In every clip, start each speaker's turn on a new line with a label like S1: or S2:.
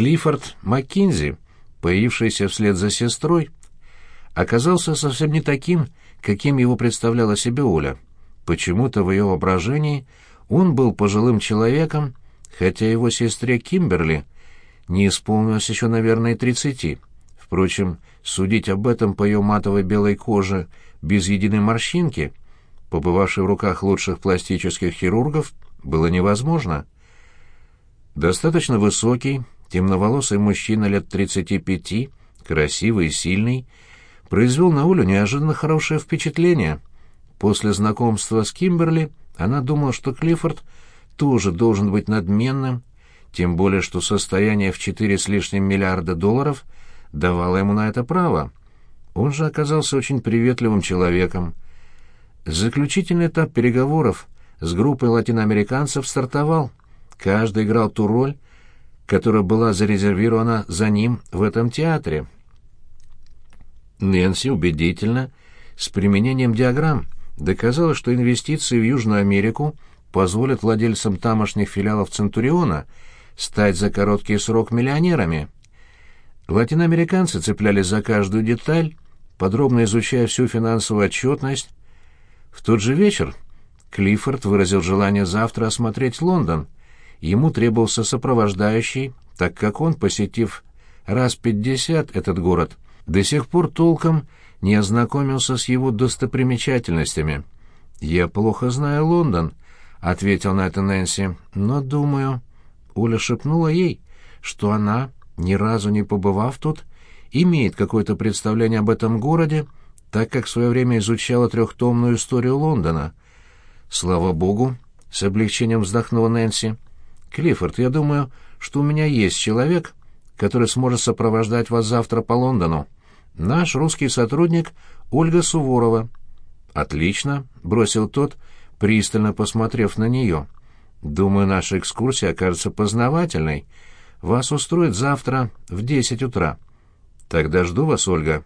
S1: Клиффорд Маккинзи, появившийся вслед за сестрой, оказался совсем не таким, каким его представляла себе Оля. Почему-то в ее воображении он был пожилым человеком, хотя его сестре Кимберли не исполнилось еще, наверное, тридцати. Впрочем, судить об этом по ее матовой белой коже без единой морщинки, побывавшей в руках лучших пластических хирургов, было невозможно. Достаточно высокий, темноволосый мужчина лет тридцати пяти, красивый и сильный, произвел на Олю неожиданно хорошее впечатление. После знакомства с Кимберли она думала, что Клиффорд тоже должен быть надменным, тем более что состояние в четыре с лишним миллиарда долларов давало ему на это право. Он же оказался очень приветливым человеком. Заключительный этап переговоров с группой латиноамериканцев стартовал. Каждый играл ту роль, которая была зарезервирована за ним в этом театре. Нэнси убедительно, с применением диаграмм, доказала, что инвестиции в Южную Америку позволят владельцам тамошних филиалов Центуриона стать за короткий срок миллионерами. Латиноамериканцы цеплялись за каждую деталь, подробно изучая всю финансовую отчетность. В тот же вечер Клиффорд выразил желание завтра осмотреть Лондон. Ему требовался сопровождающий, так как он, посетив раз пятьдесят этот город, до сих пор толком не ознакомился с его достопримечательностями. «Я плохо знаю Лондон», — ответил на это Нэнси, — «но думаю...» Оля шепнула ей, что она, ни разу не побывав тут, имеет какое-то представление об этом городе, так как в свое время изучала трехтомную историю Лондона. «Слава богу!» — с облегчением вздохнула Нэнси. «Клиффорд, я думаю, что у меня есть человек, который сможет сопровождать вас завтра по Лондону. Наш русский сотрудник Ольга Суворова». «Отлично», — бросил тот, пристально посмотрев на нее. «Думаю, наша экскурсия окажется познавательной. Вас устроит завтра в десять утра». «Тогда жду вас, Ольга».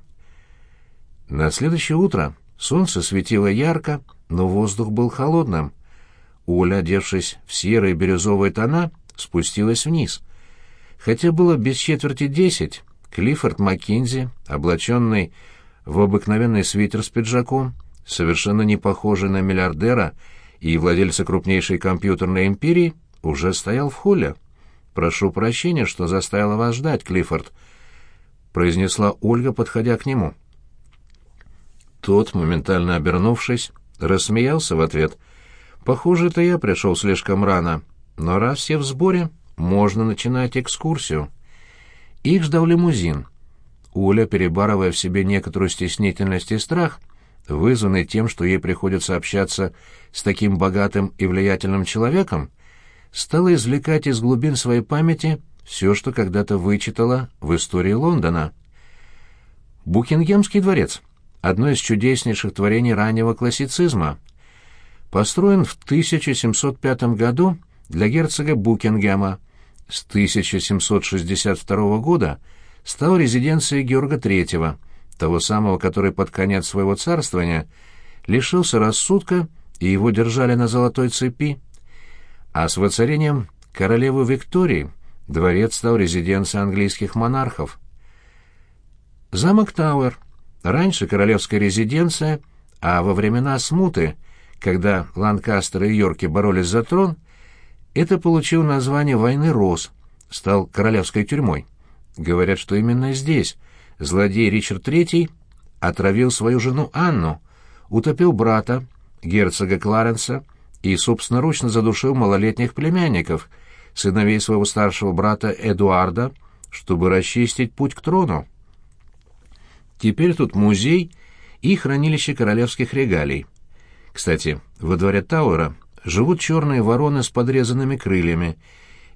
S1: На следующее утро солнце светило ярко, но воздух был холодным. Оля, одевшись в серые бирюзовые тона, спустилась вниз. Хотя было без четверти десять, Клиффорд Маккинзи, облаченный в обыкновенный свитер с пиджаком, совершенно не похожий на миллиардера и владельца крупнейшей компьютерной империи, уже стоял в холле. «Прошу прощения, что заставила вас ждать, Клиффорд», — произнесла Ольга, подходя к нему. Тот, моментально обернувшись, рассмеялся в ответ. «Похоже, это я пришел слишком рано, но раз все в сборе, можно начинать экскурсию». Их ждал лимузин. Оля, перебарывая в себе некоторую стеснительность и страх, — вызванный тем, что ей приходится общаться с таким богатым и влиятельным человеком, стала извлекать из глубин своей памяти все, что когда-то вычитала в истории Лондона. Букингемский дворец — одно из чудеснейших творений раннего классицизма. Построен в 1705 году для герцога Букингема, с 1762 года стал резиденцией Георга III — того самого, который под конец своего царствования лишился рассудка, и его держали на золотой цепи. А с воцарением королевы Виктории дворец стал резиденцией английских монархов. Замок Тауэр, раньше королевская резиденция, а во времена смуты, когда Ланкастеры и Йорки боролись за трон, это получил название «Войны роз», стал королевской тюрьмой. Говорят, что именно здесь – злодей Ричард III отравил свою жену Анну, утопил брата, герцога Кларенса, и собственноручно задушил малолетних племянников, сыновей своего старшего брата Эдуарда, чтобы расчистить путь к трону. Теперь тут музей и хранилище королевских регалий. Кстати, во дворе Тауэра живут черные вороны с подрезанными крыльями,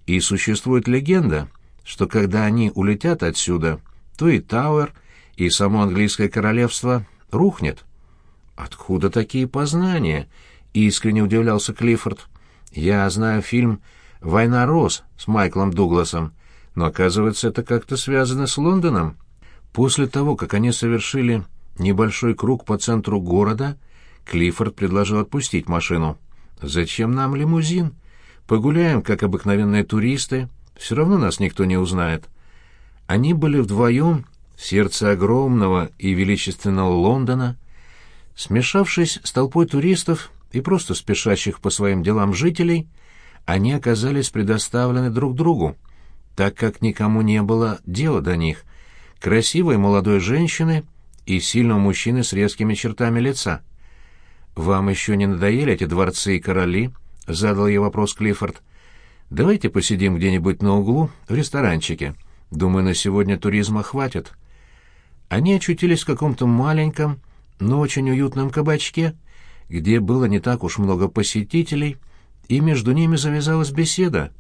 S1: и существует легенда, что когда они улетят отсюда, то и Тауэр, и само английское королевство рухнет. «Откуда такие познания?» — искренне удивлялся Клиффорд. «Я знаю фильм «Война роз» с Майклом Дугласом, но, оказывается, это как-то связано с Лондоном. После того, как они совершили небольшой круг по центру города, Клиффорд предложил отпустить машину. «Зачем нам лимузин? Погуляем, как обыкновенные туристы, Все равно нас никто не узнает. Они были вдвоем в сердце огромного и величественного Лондона, смешавшись с толпой туристов и просто спешащих по своим делам жителей, они оказались предоставлены друг другу, так как никому не было дела до них, красивой молодой женщины и сильного мужчины с резкими чертами лица. «Вам еще не надоели эти дворцы и короли?» — задал ей вопрос Клиффорд. «Давайте посидим где-нибудь на углу, в ресторанчике. Думаю, на сегодня туризма хватит». Они очутились в каком-то маленьком, но очень уютном кабачке, где было не так уж много посетителей, и между ними завязалась беседа.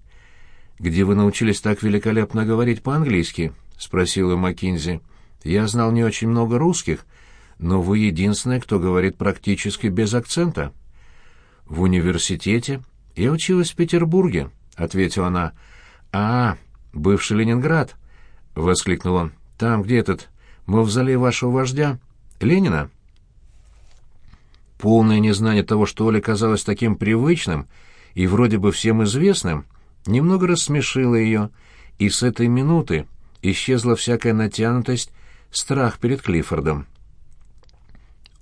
S1: «Где вы научились так великолепно говорить по-английски?» — спросила Маккинзи. «Я знал не очень много русских, но вы единственная, кто говорит практически без акцента». «В университете? Я училась в Петербурге», — ответила она. «А, бывший Ленинград», — воскликнул он. «Там, где этот мавзолей вашего вождя? Ленина?» Полное незнание того, что Оля казалось таким привычным и вроде бы всем известным, немного рассмешило ее, и с этой минуты исчезла всякая натянутость, страх перед Клиффордом.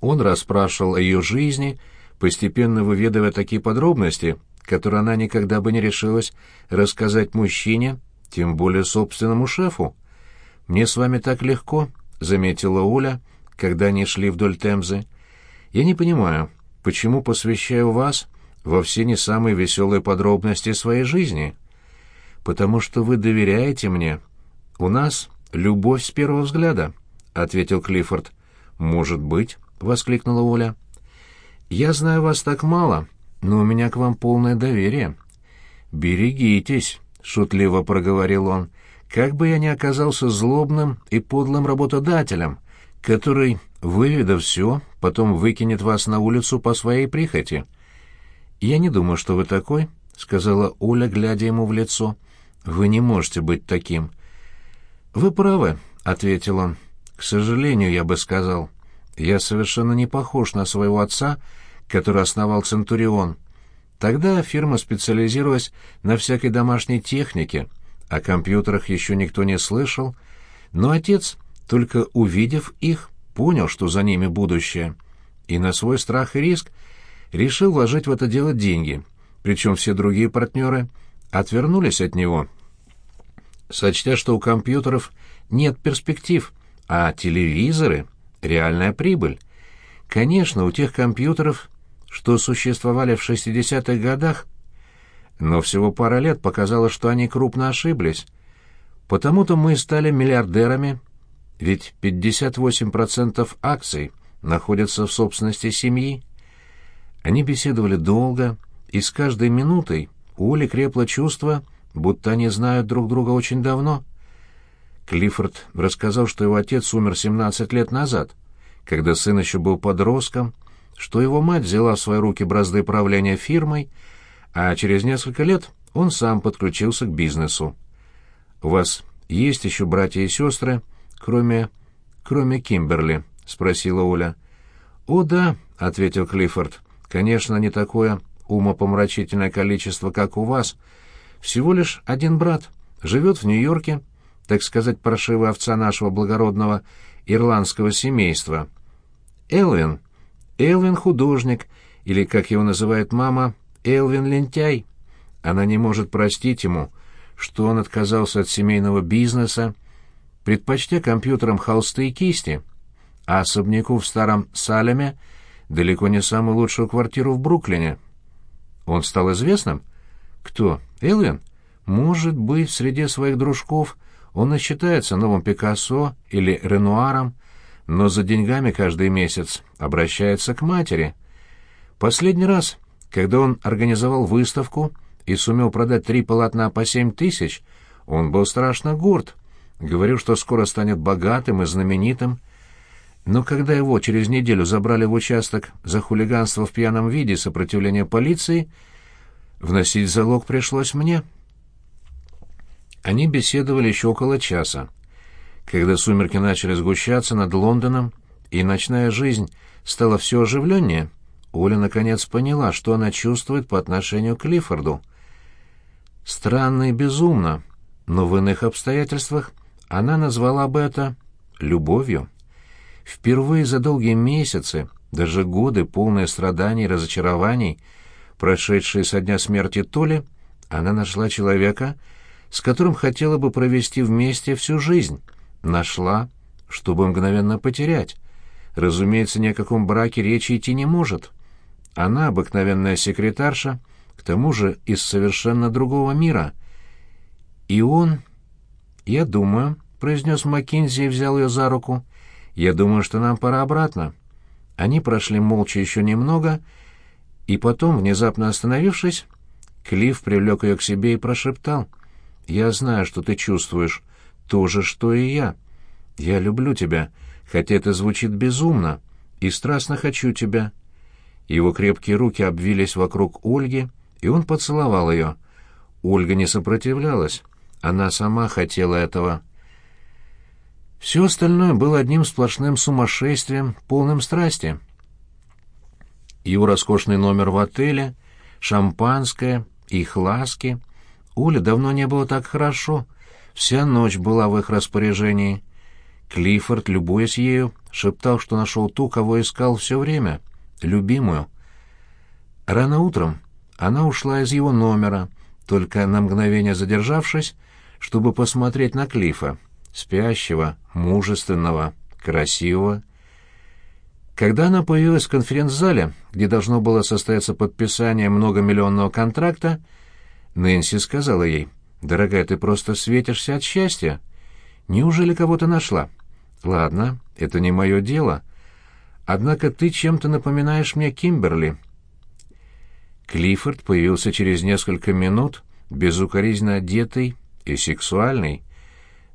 S1: Он расспрашивал о ее жизни, постепенно выведывая такие подробности, которые она никогда бы не решилась рассказать мужчине, тем более собственному шефу. «Мне с вами так легко», — заметила Оля, когда они шли вдоль Темзы. Я не понимаю, почему посвящаю вас во все не самые веселые подробности своей жизни. Потому что вы доверяете мне. У нас любовь с первого взгляда, — ответил Клиффорд. Может быть, — воскликнула Оля. Я знаю вас так мало, но у меня к вам полное доверие. Берегитесь, — шутливо проговорил он, — как бы я ни оказался злобным и подлым работодателем, который, выведав все, потом выкинет вас на улицу по своей прихоти. «Я не думаю, что вы такой», — сказала Оля, глядя ему в лицо. «Вы не можете быть таким». «Вы правы», — ответил он. «К сожалению, я бы сказал. Я совершенно не похож на своего отца, который основал Центурион. Тогда фирма специализировалась на всякой домашней технике, о компьютерах еще никто не слышал, но отец, только увидев их, понял, что за ними будущее, и на свой страх и риск решил вложить в это дело деньги, причем все другие партнеры отвернулись от него, сочтя, что у компьютеров нет перспектив, а телевизоры — реальная прибыль. Конечно, у тех компьютеров, что существовали в 60-х годах, но всего пара лет показало, что они крупно ошиблись. Потому-то мы стали миллиардерами ведь 58% акций находятся в собственности семьи. Они беседовали долго, и с каждой минутой у Оли крепло чувство, будто они знают друг друга очень давно. Клиффорд рассказал, что его отец умер 17 лет назад, когда сын еще был подростком, что его мать взяла в свои руки бразды правления фирмой, а через несколько лет он сам подключился к бизнесу. «У вас есть еще братья и сестры?» кроме... кроме Кимберли?» — спросила Оля. «О, да», — ответил Клиффорд. «Конечно, не такое умопомрачительное количество, как у вас. Всего лишь один брат. Живет в Нью-Йорке, так сказать, паршивая овца нашего благородного ирландского семейства. Элвин. Элвин художник, или, как его называет мама, Элвин лентяй. Она не может простить ему, что он отказался от семейного бизнеса, предпочтя компьютерам холсты и кисти, а особняку в старом Салеме далеко не самую лучшую квартиру в Бруклине. Он стал известным? Кто? Элвин? Может быть, среди своих дружков он и считается новым Пикассо или Ренуаром, но за деньгами каждый месяц обращается к матери. Последний раз, когда он организовал выставку и сумел продать три полотна по семь тысяч, он был страшно горд — Говорил, что скоро станет богатым и знаменитым. Но когда его через неделю забрали в участок за хулиганство в пьяном виде сопротивление полиции, вносить залог пришлось мне. Они беседовали еще около часа. Когда сумерки начали сгущаться над Лондоном, и ночная жизнь стала все оживленнее, Оля наконец поняла, что она чувствует по отношению к Клиффорду. Странно и безумно, но в иных обстоятельствах она назвала бы это любовью. Впервые за долгие месяцы, даже годы, полные страданий и разочарований, прошедшие со дня смерти Толи, она нашла человека, с которым хотела бы провести вместе всю жизнь. Нашла, чтобы мгновенно потерять. Разумеется, ни о каком браке речи идти не может. Она обыкновенная секретарша, к тому же из совершенно другого мира. И он... «Я думаю», — произнес Маккинзи и взял ее за руку, — «я думаю, что нам пора обратно». Они прошли молча еще немного, и потом, внезапно остановившись, Клифф привлек ее к себе и прошептал. «Я знаю, что ты чувствуешь. То же, что и я. Я люблю тебя, хотя это звучит безумно, и страстно хочу тебя». Его крепкие руки обвились вокруг Ольги, и он поцеловал ее. Ольга не сопротивлялась. Она сама хотела этого. Все остальное было одним сплошным сумасшествием, полным страсти. Его роскошный номер в отеле, шампанское, их ласки. Оле давно не было так хорошо. Вся ночь была в их распоряжении. Клиффорд, любуясь ею, шептал, что нашел ту, кого искал все время, любимую. Рано утром она ушла из его номера, только на мгновение задержавшись, чтобы посмотреть на Клифа, спящего, мужественного, красивого. Когда она появилась в конференц-зале, где должно было состояться подписание многомиллионного контракта, Нэнси сказала ей, «Дорогая, ты просто светишься от счастья. Неужели кого-то нашла? Ладно, это не мое дело. Однако ты чем-то напоминаешь мне Кимберли». Клиффорд появился через несколько минут, безукоризненно одетый и сексуальный.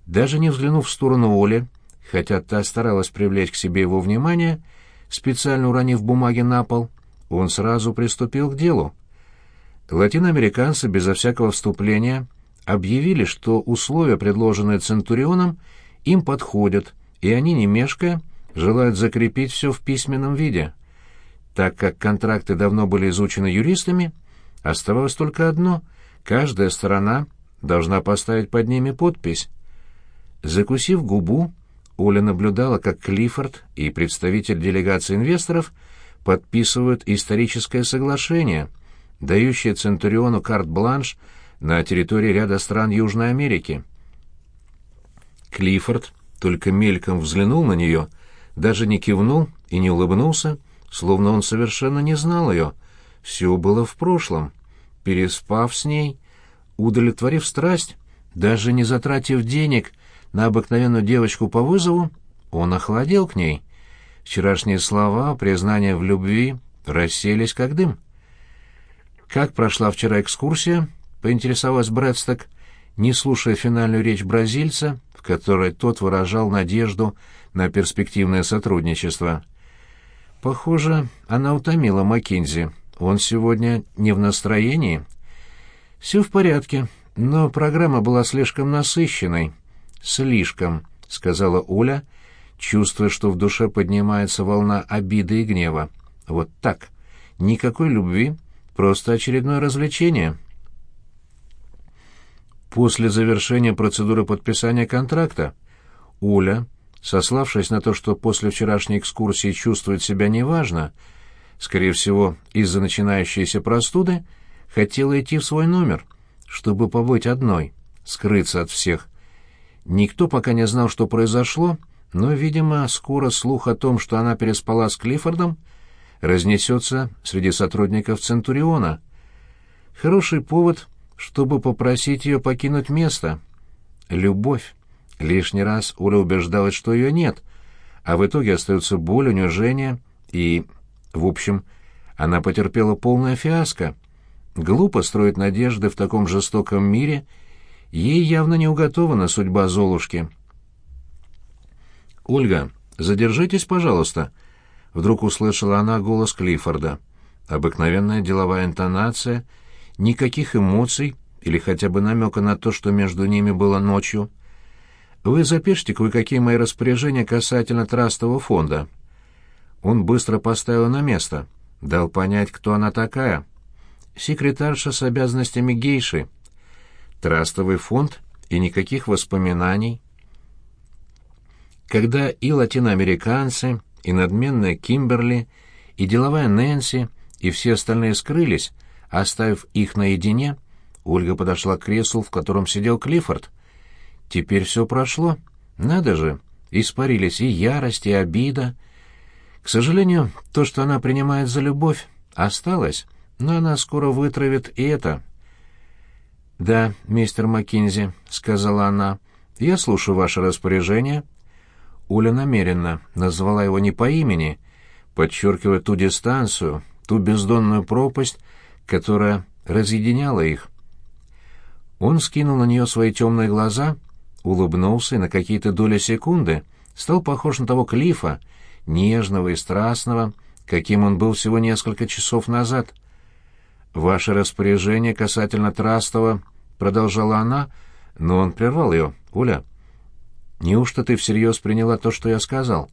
S1: Даже не взглянув в сторону Оли, хотя та старалась привлечь к себе его внимание, специально уронив бумаги на пол, он сразу приступил к делу. Латиноамериканцы безо всякого вступления объявили, что условия, предложенные Центурионом, им подходят, и они, не мешкая, желают закрепить все в письменном виде. Так как контракты давно были изучены юристами, оставалось только одно — каждая сторона должна поставить под ними подпись. Закусив губу, Оля наблюдала, как Клиффорд и представитель делегации инвесторов подписывают историческое соглашение, дающее Центуриону карт-бланш на территории ряда стран Южной Америки. Клиффорд только мельком взглянул на нее, даже не кивнул и не улыбнулся, словно он совершенно не знал ее. Все было в прошлом. Переспав с ней, удовлетворив страсть, даже не затратив денег на обыкновенную девочку по вызову, он охладел к ней. Вчерашние слова, признания в любви расселись как дым. «Как прошла вчера экскурсия?» — поинтересовалась Брэдсток, не слушая финальную речь бразильца, в которой тот выражал надежду на перспективное сотрудничество. Похоже, она утомила Маккинзи. Он сегодня не в настроении. Все в порядке, но программа была слишком насыщенной. Слишком, сказала Оля, чувствуя, что в душе поднимается волна обиды и гнева. Вот так. Никакой любви, просто очередное развлечение. После завершения процедуры подписания контракта Оля сославшись на то, что после вчерашней экскурсии чувствует себя неважно, скорее всего, из-за начинающейся простуды, хотела идти в свой номер, чтобы побыть одной, скрыться от всех. Никто пока не знал, что произошло, но, видимо, скоро слух о том, что она переспала с Клиффордом, разнесется среди сотрудников Центуриона. Хороший повод, чтобы попросить ее покинуть место. Любовь. Лишний раз Оля убеждалась, что ее нет, а в итоге остается боль, унижение и... В общем, она потерпела полное фиаско. Глупо строить надежды в таком жестоком мире, ей явно не уготована судьба Золушки. «Ольга, задержитесь, пожалуйста», — вдруг услышала она голос Клиффорда. Обыкновенная деловая интонация, никаких эмоций или хотя бы намека на то, что между ними было ночью — вы запишите кое-какие мои распоряжения касательно трастового фонда». Он быстро поставил на место, дал понять, кто она такая. Секретарша с обязанностями гейши. Трастовый фонд и никаких воспоминаний. Когда и латиноамериканцы, и надменная Кимберли, и деловая Нэнси, и все остальные скрылись, оставив их наедине, Ольга подошла к креслу, в котором сидел Клиффорд. Теперь все прошло. Надо же, испарились и ярость, и обида. К сожалению, то, что она принимает за любовь, осталось, но она скоро вытравит и это. «Да, мистер Маккинзи», — сказала она, — «я слушаю ваше распоряжение». Оля намеренно назвала его не по имени, подчеркивая ту дистанцию, ту бездонную пропасть, которая разъединяла их. Он скинул на нее свои темные глаза, улыбнулся и на какие-то доли секунды стал похож на того Клифа, нежного и страстного, каким он был всего несколько часов назад. «Ваше распоряжение касательно Трастова», — продолжала она, но он прервал ее. «Оля, неужто ты всерьез приняла то, что я сказал?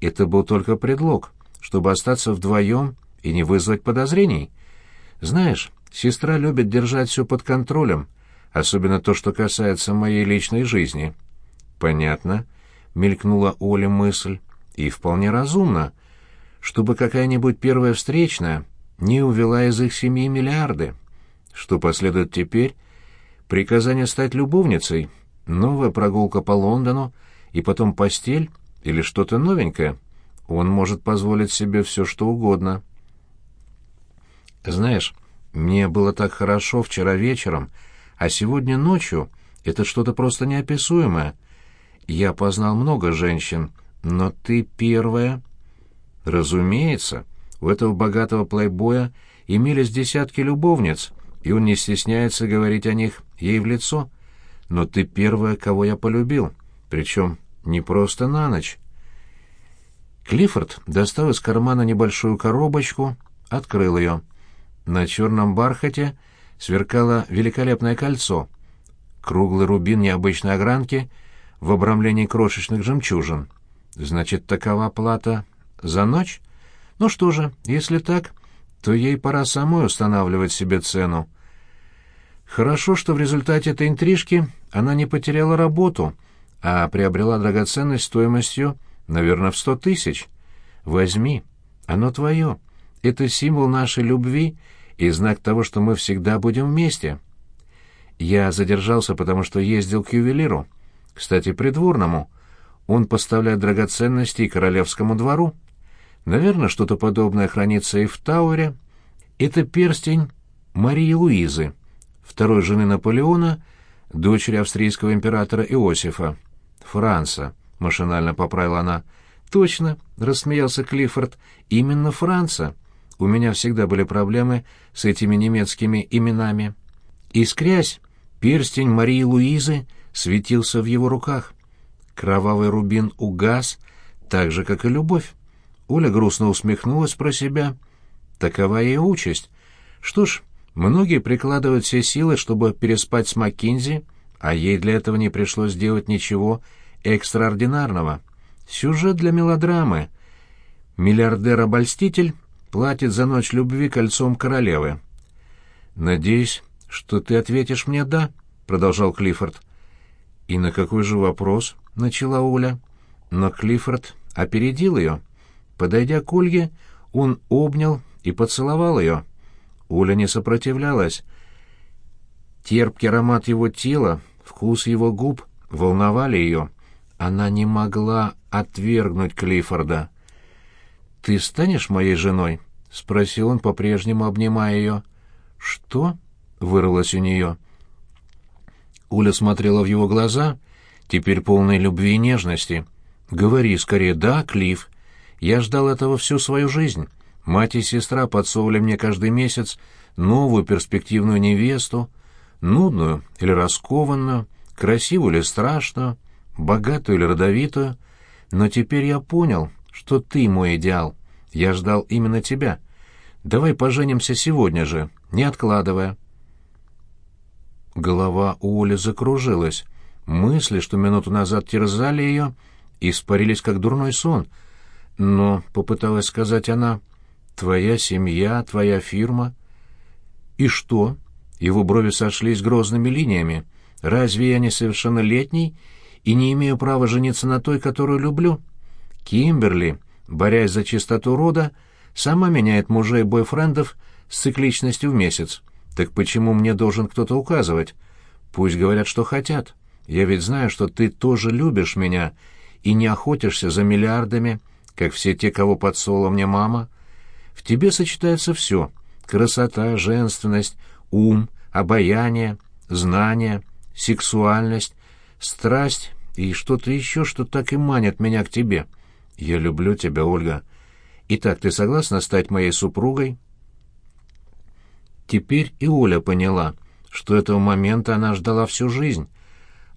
S1: Это был только предлог, чтобы остаться вдвоем и не вызвать подозрений. Знаешь, сестра любит держать все под контролем, особенно то, что касается моей личной жизни». «Понятно», — мелькнула Оля мысль, — «и вполне разумно» чтобы какая-нибудь первая встречная не увела из их семьи миллиарды. Что последует теперь? Приказание стать любовницей, новая прогулка по Лондону и потом постель или что-то новенькое. Он может позволить себе все, что угодно. Знаешь, мне было так хорошо вчера вечером, а сегодня ночью это что-то просто неописуемое. Я познал много женщин, но ты первая... Разумеется, у этого богатого плейбоя имелись десятки любовниц, и он не стесняется говорить о них ей в лицо. Но ты первая, кого я полюбил, причем не просто на ночь. Клиффорд достал из кармана небольшую коробочку, открыл ее. На черном бархате сверкало великолепное кольцо, круглый рубин необычной огранки в обрамлении крошечных жемчужин. Значит, такова плата за ночь? Ну что же, если так, то ей пора самой устанавливать себе цену. Хорошо, что в результате этой интрижки она не потеряла работу, а приобрела драгоценность стоимостью, наверное, в сто тысяч. Возьми, оно твое. Это символ нашей любви и знак того, что мы всегда будем вместе. Я задержался, потому что ездил к ювелиру. Кстати, придворному. Он поставляет драгоценности и королевскому двору. Наверное, что-то подобное хранится и в Тауэре. Это перстень Марии Луизы, второй жены Наполеона, дочери австрийского императора Иосифа. Франца, машинально поправила она. Точно, рассмеялся Клиффорд. Именно Франца. У меня всегда были проблемы с этими немецкими именами. Искрясь, перстень Марии Луизы светился в его руках. Кровавый рубин угас, так же, как и любовь. Оля грустно усмехнулась про себя. Такова ее участь. Что ж, многие прикладывают все силы, чтобы переспать с Маккинзи, а ей для этого не пришлось делать ничего экстраординарного. Сюжет для мелодрамы. Миллиардер-обольститель платит за ночь любви кольцом королевы. «Надеюсь, что ты ответишь мне «да», — продолжал Клиффорд. «И на какой же вопрос?» — начала Оля. Но Клиффорд опередил ее. Подойдя к Ольге, он обнял и поцеловал ее. Оля не сопротивлялась. Терпкий аромат его тела, вкус его губ волновали ее. Она не могла отвергнуть Клиффорда. «Ты станешь моей женой?» — спросил он, по-прежнему обнимая ее. «Что?» — вырвалось у нее. Уля смотрела в его глаза, теперь полные любви и нежности. «Говори скорее «да», Клифф», я ждал этого всю свою жизнь. Мать и сестра подсовывали мне каждый месяц новую перспективную невесту, нудную или раскованную, красивую или страшную, богатую или родовитую. Но теперь я понял, что ты мой идеал. Я ждал именно тебя. Давай поженимся сегодня же, не откладывая. Голова у Оли закружилась. Мысли, что минуту назад терзали ее, испарились как дурной сон — но, — попыталась сказать она, — твоя семья, твоя фирма. И что? Его брови сошлись грозными линиями. Разве я не совершеннолетний и не имею права жениться на той, которую люблю? Кимберли, борясь за чистоту рода, сама меняет мужей бойфрендов с цикличностью в месяц. Так почему мне должен кто-то указывать? Пусть говорят, что хотят. Я ведь знаю, что ты тоже любишь меня и не охотишься за миллиардами, как все те, кого подсола мне мама. В тебе сочетается все — красота, женственность, ум, обаяние, знание, сексуальность, страсть и что-то еще, что так и манит меня к тебе. Я люблю тебя, Ольга. Итак, ты согласна стать моей супругой?» Теперь и Оля поняла, что этого момента она ждала всю жизнь.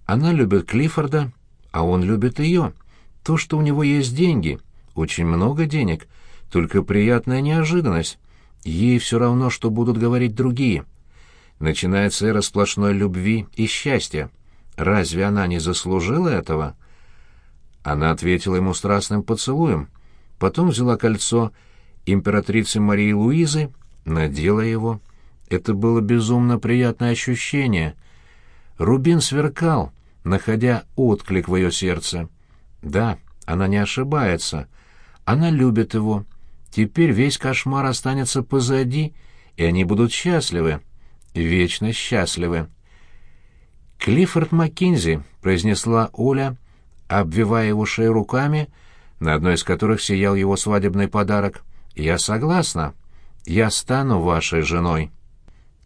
S1: Она любит Клиффорда, а он любит ее. То, что у него есть деньги, очень много денег, только приятная неожиданность. Ей все равно, что будут говорить другие. Начинается эра сплошной любви и счастья. Разве она не заслужила этого? Она ответила ему страстным поцелуем, потом взяла кольцо императрицы Марии Луизы, надела его — это было безумно приятное ощущение. Рубин сверкал, находя отклик в ее сердце. Да, она не ошибается. Она любит его. Теперь весь кошмар останется позади, и они будут счастливы. Вечно счастливы. «Клиффорд Маккинзи», — произнесла Оля, обвивая его шею руками, на одной из которых сиял его свадебный подарок. «Я согласна. Я стану вашей женой».